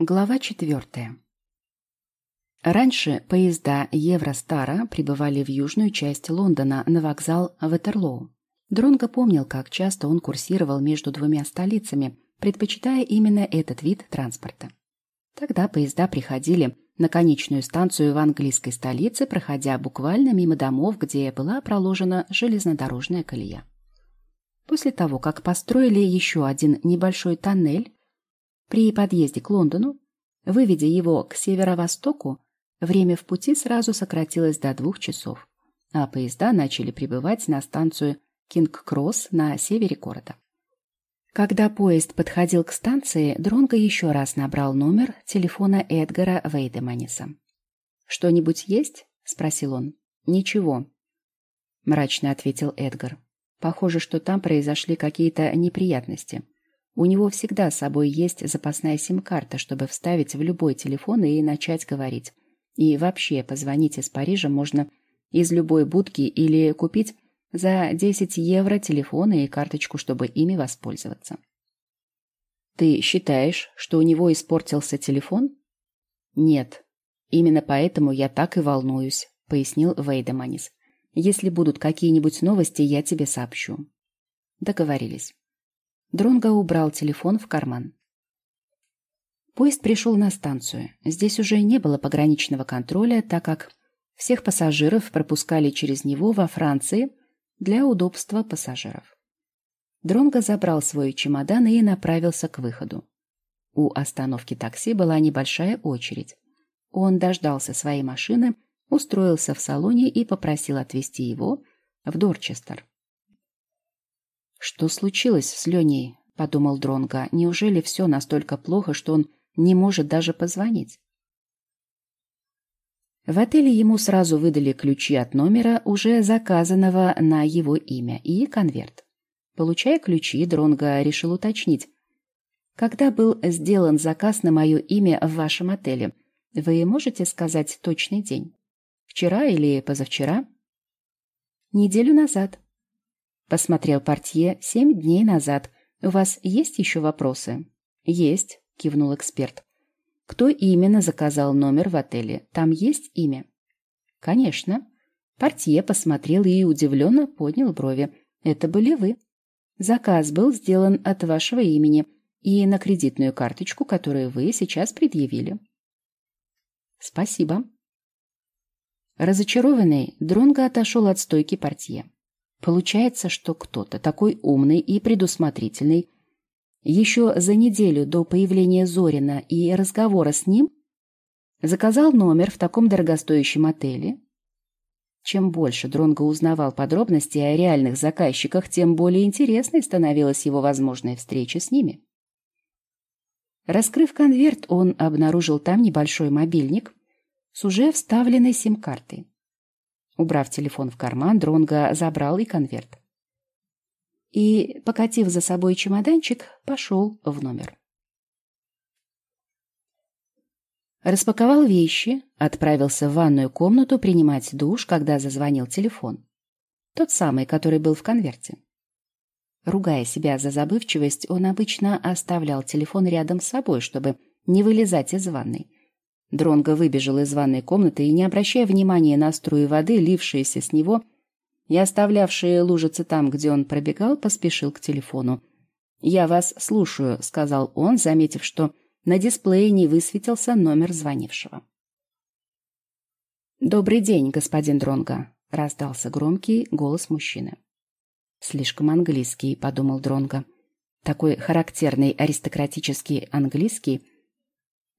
Глава четвертая. Раньше поезда Евростара прибывали в южную часть Лондона на вокзал Ватерлоу. Дронго помнил, как часто он курсировал между двумя столицами, предпочитая именно этот вид транспорта. Тогда поезда приходили на конечную станцию в английской столице, проходя буквально мимо домов, где была проложена железнодорожная колея. После того, как построили еще один небольшой тоннель, при подъезде к Лондону, выведя его к северо-востоку, время в пути сразу сократилось до двух часов, а поезда начали прибывать на станцию Кинг-Кросс на севере города. Когда поезд подходил к станции, Дронго еще раз набрал номер телефона Эдгара Вейдеманиса. «Что-нибудь есть?» — спросил он. «Ничего», — мрачно ответил Эдгар. «Похоже, что там произошли какие-то неприятности. У него всегда с собой есть запасная сим-карта, чтобы вставить в любой телефон и начать говорить. И вообще, позвонить из Парижа можно из любой будки или купить за 10 евро телефон и карточку, чтобы ими воспользоваться. Ты считаешь, что у него испортился телефон? Нет. Именно поэтому я так и волнуюсь, пояснил Вейдеманис. Если будут какие-нибудь новости, я тебе сообщу. Договорились. Дронго убрал телефон в карман. Поезд пришел на станцию. Здесь уже не было пограничного контроля, так как всех пассажиров пропускали через него во Франции для удобства пассажиров. Дронго забрал свой чемодан и направился к выходу. У остановки такси была небольшая очередь. Он дождался своей машины, устроился в салоне и попросил отвезти его в Дорчестер. «Что случилось с Леней?» — подумал Дронга. «Неужели все настолько плохо, что он не может даже позвонить?» В отеле ему сразу выдали ключи от номера, уже заказанного на его имя, и конверт. Получая ключи, Дронга решил уточнить. «Когда был сделан заказ на мое имя в вашем отеле? Вы можете сказать точный день? Вчера или позавчера?» «Неделю назад», Посмотрел портье семь дней назад. У вас есть еще вопросы? Есть, кивнул эксперт. Кто именно заказал номер в отеле? Там есть имя? Конечно. Портье посмотрел и удивленно поднял брови. Это были вы. Заказ был сделан от вашего имени и на кредитную карточку, которую вы сейчас предъявили. Спасибо. Разочарованный, Дронго отошел от стойки портье. Получается, что кто-то такой умный и предусмотрительный еще за неделю до появления Зорина и разговора с ним заказал номер в таком дорогостоящем отеле. Чем больше Дронго узнавал подробности о реальных заказчиках, тем более интересной становилась его возможная встреча с ними. Раскрыв конверт, он обнаружил там небольшой мобильник с уже вставленной сим-картой. Убрав телефон в карман, Дронго забрал и конверт. И, покатив за собой чемоданчик, пошел в номер. Распаковал вещи, отправился в ванную комнату принимать душ, когда зазвонил телефон. Тот самый, который был в конверте. Ругая себя за забывчивость, он обычно оставлял телефон рядом с собой, чтобы не вылезать из ванной. Дронго выбежал из ванной комнаты и, не обращая внимания на струи воды, лившиеся с него, и оставлявшие лужицы там, где он пробегал, поспешил к телефону. «Я вас слушаю», — сказал он, заметив, что на дисплее не высветился номер звонившего. «Добрый день, господин Дронго», — раздался громкий голос мужчины. «Слишком английский», — подумал Дронго. «Такой характерный аристократический английский —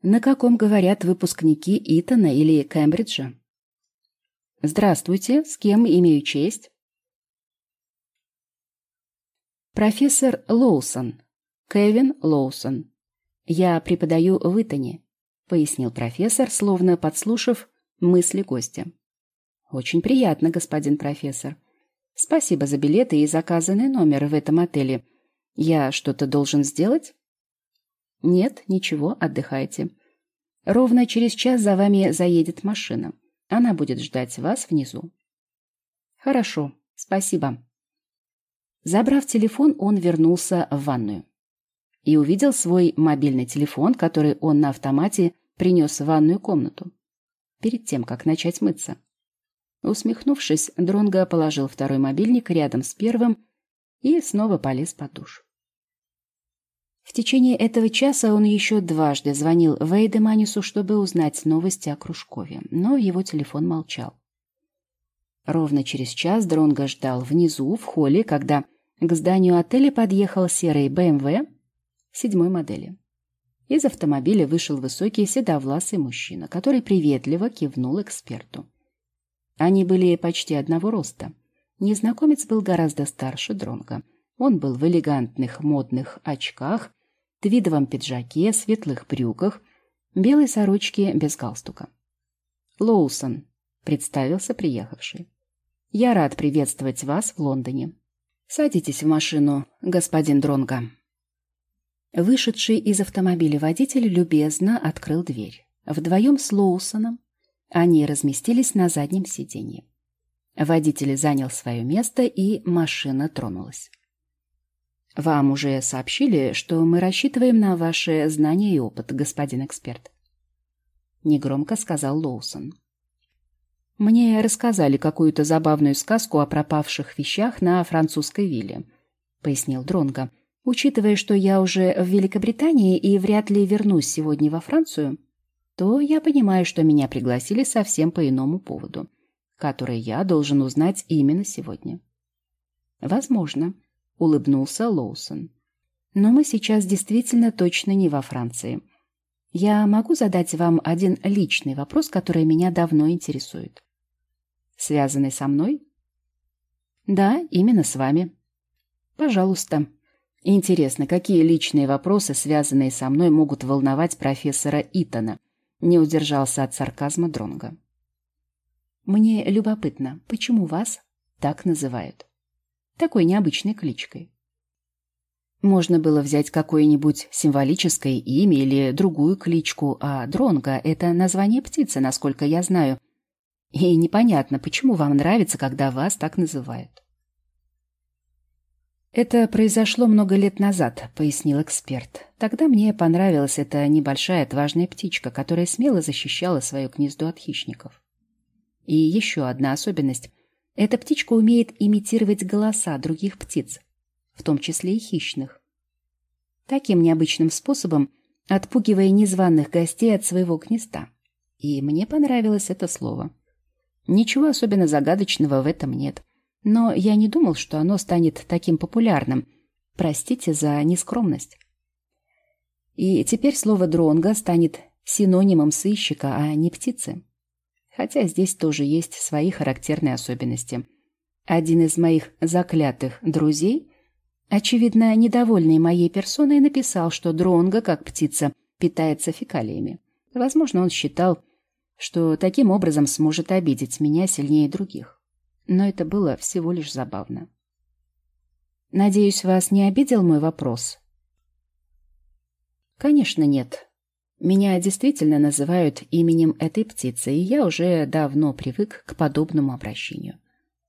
на каком говорят выпускники Итона или Кембриджа. Здравствуйте, с кем имею честь? Профессор Лоусон, Кевин Лоусон. Я преподаю в Итоне, пояснил профессор, словно подслушав мысли гостя. Очень приятно, господин профессор. Спасибо за билеты и заказанный номер в этом отеле. Я что-то должен сделать? Нет, ничего, отдыхайте. Ровно через час за вами заедет машина. Она будет ждать вас внизу. Хорошо, спасибо. Забрав телефон, он вернулся в ванную. и увидел свой мобильный телефон, который он на автомате принес в ванную комнату, перед тем, как начать мыться. Усмехнувшись, Дронго положил второй мобильник рядом с первым и снова полез под душ. В течение этого часа он еще дважды звонил Вейдеманису, чтобы узнать новости о Кружкове, но его телефон молчал. Ровно через час Дронго ждал внизу, в холле, когда к зданию отеля подъехал серый БМВ седьмой модели. Из автомобиля вышел высокий седовласый мужчина, который приветливо кивнул эксперту. Они были почти одного роста. Незнакомец был гораздо старше Дронга. Он был в элегантных модных очках, твидовом пиджаке, светлых брюках, белой сорочке без галстука. «Лоусон», — представился приехавший. «Я рад приветствовать вас в Лондоне. Садитесь в машину, господин Дронга». Вышедший из автомобиля водитель любезно открыл дверь. Вдвоем с Лоусоном они разместились на заднем сиденье. Водитель занял свое место, и машина тронулась. «Вам уже сообщили, что мы рассчитываем на ваши знания и опыт, господин эксперт?» Негромко сказал Лоусон. «Мне рассказали какую-то забавную сказку о пропавших вещах на французской вилле», — пояснил Дронго. «Учитывая, что я уже в Великобритании и вряд ли вернусь сегодня во Францию, то я понимаю, что меня пригласили совсем по иному поводу, который я должен узнать именно сегодня. Возможно, улыбнулся Лоусон. Но мы сейчас действительно точно не во Франции. Я могу задать вам один личный вопрос, который меня давно интересует. Связанный со мной? Да, именно с вами. Пожалуйста. Интересно, какие личные вопросы, связанные со мной, могут волновать профессора Итона? Не удержался от сарказма Дронга. Мне любопытно, почему вас так называют? Такой необычной кличкой. Можно было взять какое-нибудь символическое имя или другую кличку, а Дронга — это название птицы, насколько я знаю. И непонятно, почему вам нравится, когда вас так называют. «Это произошло много лет назад», — пояснил эксперт. «Тогда мне понравилась эта небольшая отважная птичка, которая смело защищала свое гнездо от хищников. И еще одна особенность. Эта птичка умеет имитировать голоса других птиц, в том числе и хищных. Таким необычным способом отпугивая незваных гостей от своего гнезда. И мне понравилось это слово. Ничего особенно загадочного в этом нет. Но я не думал, что оно станет таким популярным. Простите за нескромность. И теперь слово «дронга» станет синонимом сыщика, а не птицы. Хотя здесь тоже есть свои характерные особенности. Один из моих заклятых друзей, очевидно, недовольный моей персоной, написал, что дронга, как птица, питается фекалиями. Возможно, он считал, что таким образом сможет обидеть меня сильнее других но это было всего лишь забавно. Надеюсь, вас не обидел мой вопрос? Конечно, нет. Меня действительно называют именем этой птицы, и я уже давно привык к подобному обращению.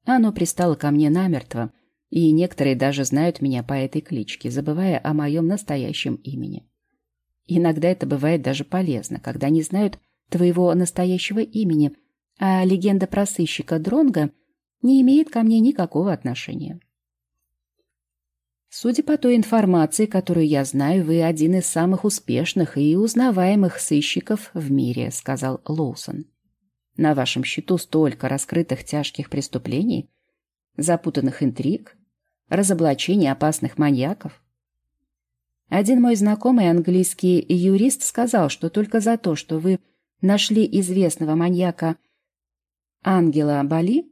Оно пристало ко мне намертво, и некоторые даже знают меня по этой кличке, забывая о моем настоящем имени. Иногда это бывает даже полезно, когда не знают твоего настоящего имени, а легенда про сыщика Дронга — не имеет ко мне никакого отношения. Судя по той информации, которую я знаю, вы один из самых успешных и узнаваемых сыщиков в мире, сказал Лоусон. На вашем счету столько раскрытых тяжких преступлений, запутанных интриг, разоблачений опасных маньяков. Один мой знакомый английский юрист сказал, что только за то, что вы нашли известного маньяка Ангела Бали,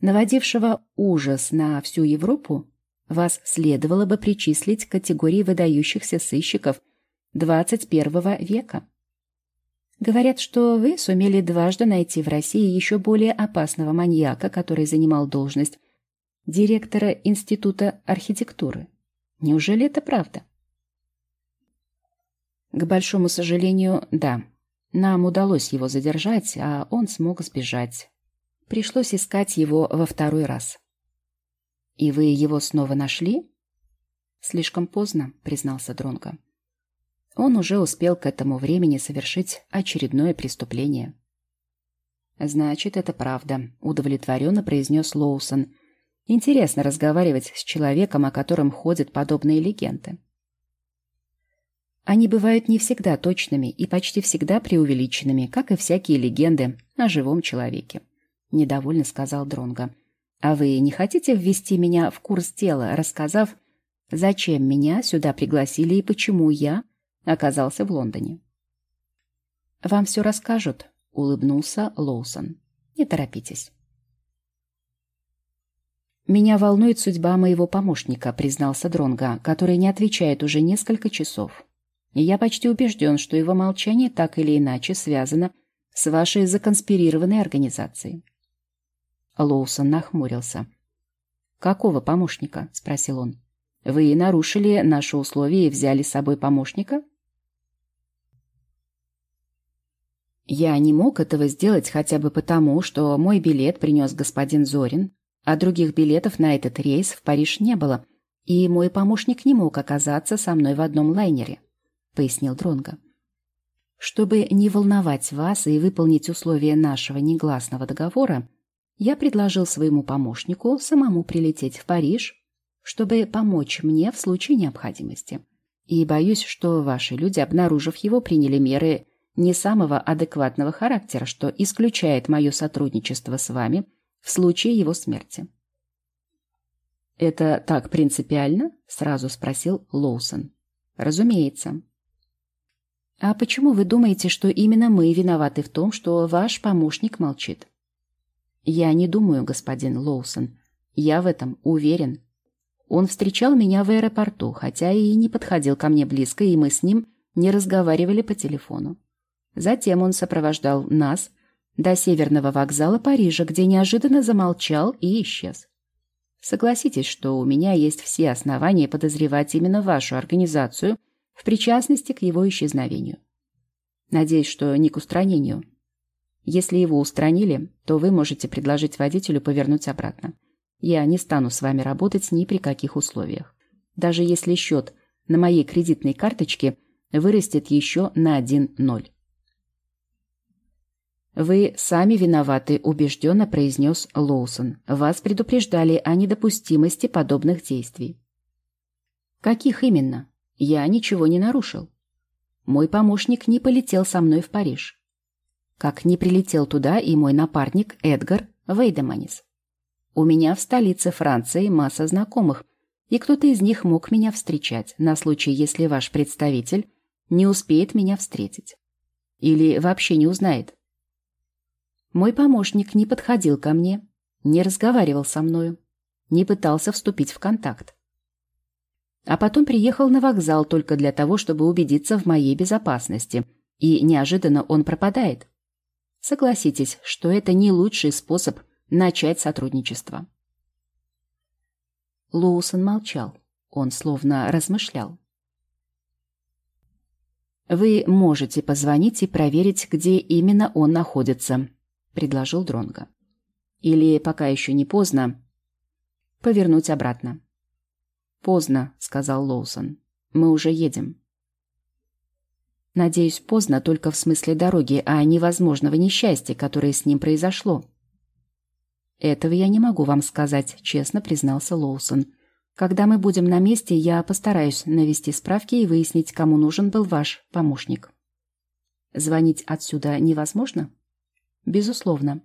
наводившего ужас на всю Европу, вас следовало бы причислить к категории выдающихся сыщиков XXI века. Говорят, что вы сумели дважды найти в России еще более опасного маньяка, который занимал должность директора Института архитектуры. Неужели это правда? К большому сожалению, да. Нам удалось его задержать, а он смог сбежать. Пришлось искать его во второй раз. И вы его снова нашли? Слишком поздно, признался Дронго. Он уже успел к этому времени совершить очередное преступление. «Значит, это правда», — удовлетворенно произнес Лоусон. «Интересно разговаривать с человеком, о котором ходят подобные легенды». Они бывают не всегда точными и почти всегда преувеличенными, как и всякие легенды о живом человеке. Недовольно сказал Дронго. А вы не хотите ввести меня в курс дела, рассказав, зачем меня сюда пригласили и почему я оказался в Лондоне? Вам все расскажут, улыбнулся Лоусон. Не торопитесь. «Меня волнует судьба моего помощника», — признался Дронга, который не отвечает уже несколько часов. Я почти убежден, что его молчание так или иначе связано с вашей законспирированной организацией. Лоусон нахмурился. «Какого помощника?» — спросил он. «Вы нарушили наши условия и взяли с собой помощника?» Я не мог этого сделать хотя бы потому, что мой билет принес господин Зорин, а других билетов на этот рейс в Париж не было, и мой помощник не мог оказаться со мной в одном лайнере, пояснил Дронго. Чтобы не волновать вас и выполнить условия нашего негласного договора, я предложил своему помощнику самому прилететь в Париж, чтобы помочь мне в случае необходимости. И боюсь, что ваши люди, обнаружив его, приняли меры не самого адекватного характера, что исключает мое сотрудничество с вами в случае его смерти. «Это так принципиально?» — сразу спросил Лоусон. «Разумеется». «А почему вы думаете, что именно мы виноваты в том, что ваш помощник молчит?» Я не думаю, господин Лоусон. Я в этом уверен. Он встречал меня в аэропорту, хотя и не подходил ко мне близко, и мы с ним не разговаривали по телефону. Затем он сопровождал нас до северного вокзала Парижа, где неожиданно замолчал и исчез. Согласитесь, что у меня есть все основания подозревать именно вашу организацию в причастности к его исчезновению. Надеюсь, что не к устранению. Если его устранили, то вы можете предложить водителю повернуть обратно. Я не стану с вами работать ни при каких условиях. Даже если счет на моей кредитной карточке вырастет еще на один ноль. «Вы сами виноваты», — убежденно произнес Лоусон. «Вас предупреждали о недопустимости подобных действий». «Каких именно? Я ничего не нарушил. Мой помощник не полетел со мной в Париж как не прилетел туда и мой напарник Эдгар Вейдеманис. У меня в столице Франции масса знакомых, и кто-то из них мог меня встречать на случай, если ваш представитель не успеет меня встретить. Или вообще не узнает. Мой помощник не подходил ко мне, не разговаривал со мною, не пытался вступить в контакт. А потом приехал на вокзал только для того, чтобы убедиться в моей безопасности, и неожиданно он пропадает. Согласитесь, что это не лучший способ начать сотрудничество. Лоусон молчал. Он словно размышлял. «Вы можете позвонить и проверить, где именно он находится», — предложил Дронго. «Или, пока еще не поздно, повернуть обратно». «Поздно», — сказал Лоусон. «Мы уже едем». Надеюсь, поздно только в смысле дороги, а невозможного несчастья, которое с ним произошло. Этого я не могу вам сказать, честно признался Лоусон. Когда мы будем на месте, я постараюсь навести справки и выяснить, кому нужен был ваш помощник. Звонить отсюда невозможно? Безусловно.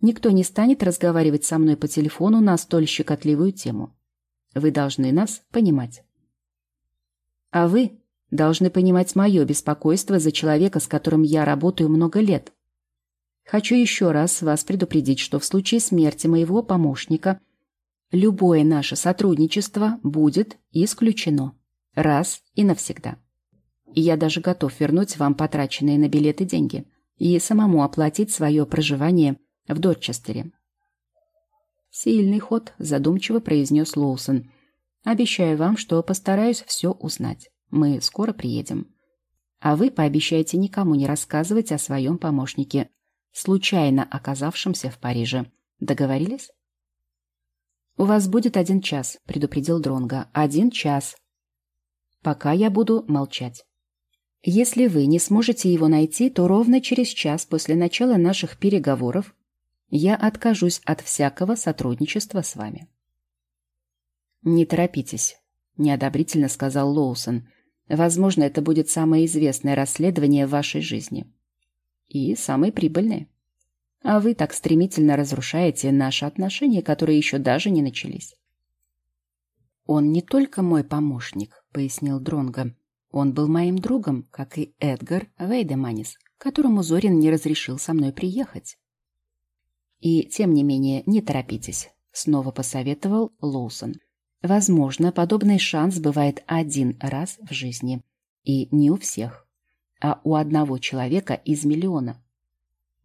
Никто не станет разговаривать со мной по телефону на столь щекотливую тему. Вы должны нас понимать. А вы должны понимать мое беспокойство за человека, с которым я работаю много лет. Хочу еще раз вас предупредить, что в случае смерти моего помощника любое наше сотрудничество будет исключено. Раз и навсегда. И я даже готов вернуть вам потраченные на билеты деньги и самому оплатить свое проживание в Дорчестере. «Сильный ход», — задумчиво произнес Лоусон. «Обещаю вам, что постараюсь все узнать». Мы скоро приедем. А вы пообещайте никому не рассказывать о своем помощнике, случайно оказавшемся в Париже. Договорились? «У вас будет один час», — предупредил Дронга. «Один час. Пока я буду молчать. Если вы не сможете его найти, то ровно через час после начала наших переговоров я откажусь от всякого сотрудничества с вами». «Не торопитесь», — неодобрительно сказал Лоусон. «Возможно, это будет самое известное расследование в вашей жизни. И самое прибыльное. А вы так стремительно разрушаете наши отношения, которые еще даже не начались». «Он не только мой помощник», — пояснил Дронго. «Он был моим другом, как и Эдгар Вейдеманис, которому Зорин не разрешил со мной приехать». «И, тем не менее, не торопитесь», — снова посоветовал Лоусон. Возможно, подобный шанс бывает один раз в жизни. И не у всех, а у одного человека из миллиона.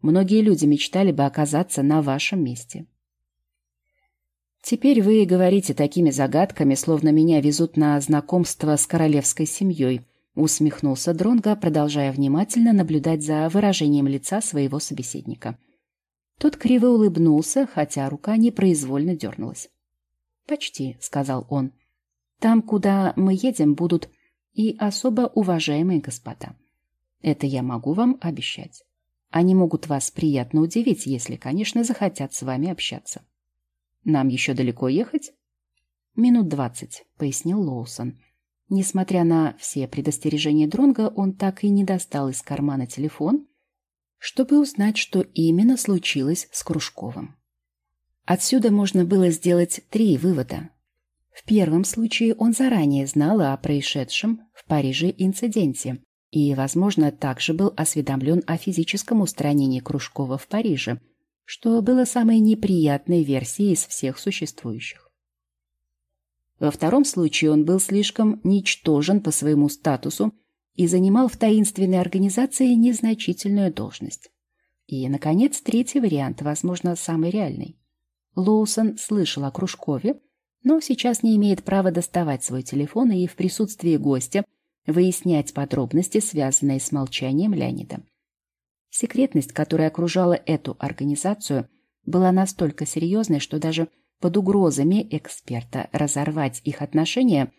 Многие люди мечтали бы оказаться на вашем месте. Теперь вы говорите такими загадками, словно меня везут на знакомство с королевской семьей, усмехнулся Дронга, продолжая внимательно наблюдать за выражением лица своего собеседника. Тот криво улыбнулся, хотя рука непроизвольно дернулась. «Почти», — сказал он. «Там, куда мы едем, будут и особо уважаемые господа. Это я могу вам обещать. Они могут вас приятно удивить, если, конечно, захотят с вами общаться. Нам еще далеко ехать?» «Минут двадцать», — пояснил Лоусон. Несмотря на все предостережения Дронга, он так и не достал из кармана телефон, чтобы узнать, что именно случилось с Кружковым. Отсюда можно было сделать три вывода. В первом случае он заранее знал о происшедшем в Париже инциденте и, возможно, также был осведомлен о физическом устранении Кружкова в Париже, что было самой неприятной версией из всех существующих. Во втором случае он был слишком ничтожен по своему статусу и занимал в таинственной организации незначительную должность. И, наконец, третий вариант, возможно, самый реальный. Лоусон слышал о Кружкове, но сейчас не имеет права доставать свой телефон и в присутствии гостя выяснять подробности, связанные с молчанием Леонида. Секретность, которая окружала эту организацию, была настолько серьезной, что даже под угрозами эксперта разорвать их отношения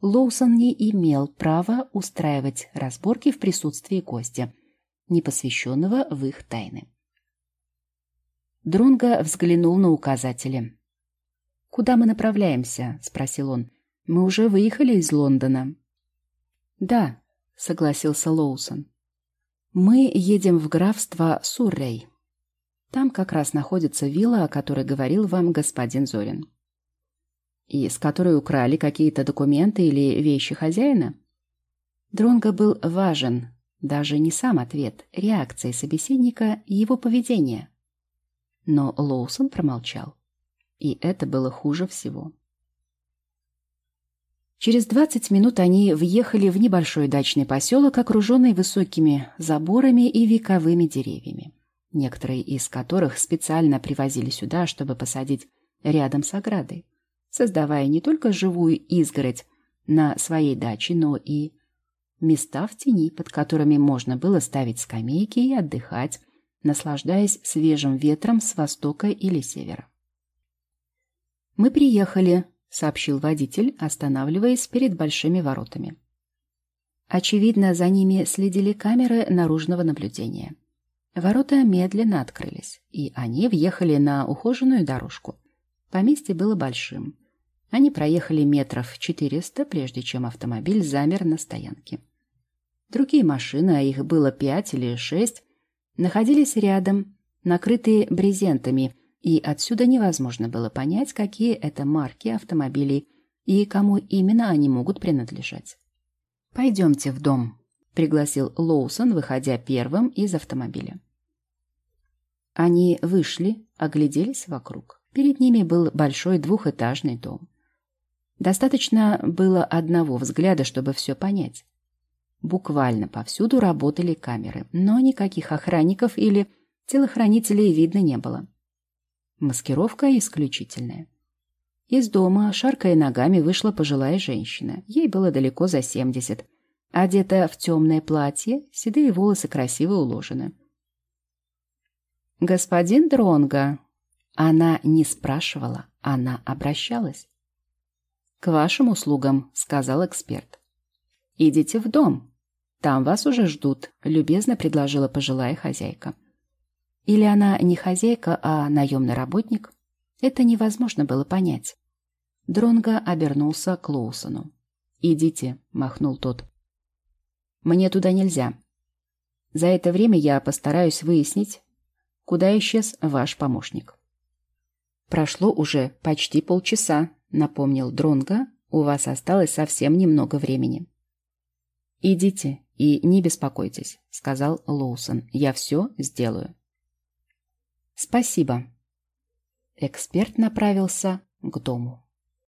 Лоусон не имел права устраивать разборки в присутствии гостя, не посвященного в их тайны. Дронго взглянул на указатели. «Куда мы направляемся?» — спросил он. «Мы уже выехали из Лондона». «Да», — согласился Лоусон. «Мы едем в графство Суррей. Там как раз находится вилла, о которой говорил вам господин Зорин». «И с которой украли какие-то документы или вещи хозяина?» Дронго был важен, даже не сам ответ, реакция собеседника и его поведение. Но Лоусон промолчал. И это было хуже всего. Через 20 минут они въехали в небольшой дачный поселок, окруженный высокими заборами и вековыми деревьями, некоторые из которых специально привозили сюда, чтобы посадить рядом с оградой, создавая не только живую изгородь на своей даче, но и места в тени, под которыми можно было ставить скамейки и отдыхать, наслаждаясь свежим ветром с востока или севера. «Мы приехали», — сообщил водитель, останавливаясь перед большими воротами. Очевидно, за ними следили камеры наружного наблюдения. Ворота медленно открылись, и они въехали на ухоженную дорожку. Поместье было большим. Они проехали метров четыреста, прежде чем автомобиль замер на стоянке. Другие машины, а их было пять или шесть, находились рядом, накрытые брезентами, и отсюда невозможно было понять, какие это марки автомобилей и кому именно они могут принадлежать. «Пойдемте в дом», — пригласил Лоусон, выходя первым из автомобиля. Они вышли, огляделись вокруг. Перед ними был большой двухэтажный дом. Достаточно было одного взгляда, чтобы все понять. Буквально повсюду работали камеры, но никаких охранников или телохранителей видно не было. Маскировка исключительная. Из дома, шаркая ногами, вышла пожилая женщина. Ей было далеко за семьдесят. Одета в темное платье, седые волосы красиво уложены. «Господин Дронга!» Она не спрашивала, Она обращалась. «К вашим услугам», — сказал эксперт. «Идите в дом. Там вас уже ждут», — любезно предложила пожилая хозяйка. Или она не хозяйка, а наемный работник? Это невозможно было понять. Дронго обернулся к Лоусону. «Идите», — махнул тот. «Мне туда нельзя. За это время я постараюсь выяснить, куда исчез ваш помощник». «Прошло уже почти полчаса», — напомнил Дронго. «У вас осталось совсем немного времени». «Идите и не беспокойтесь», — сказал Лоусон. «Я все сделаю». «Спасибо». Эксперт направился к дому.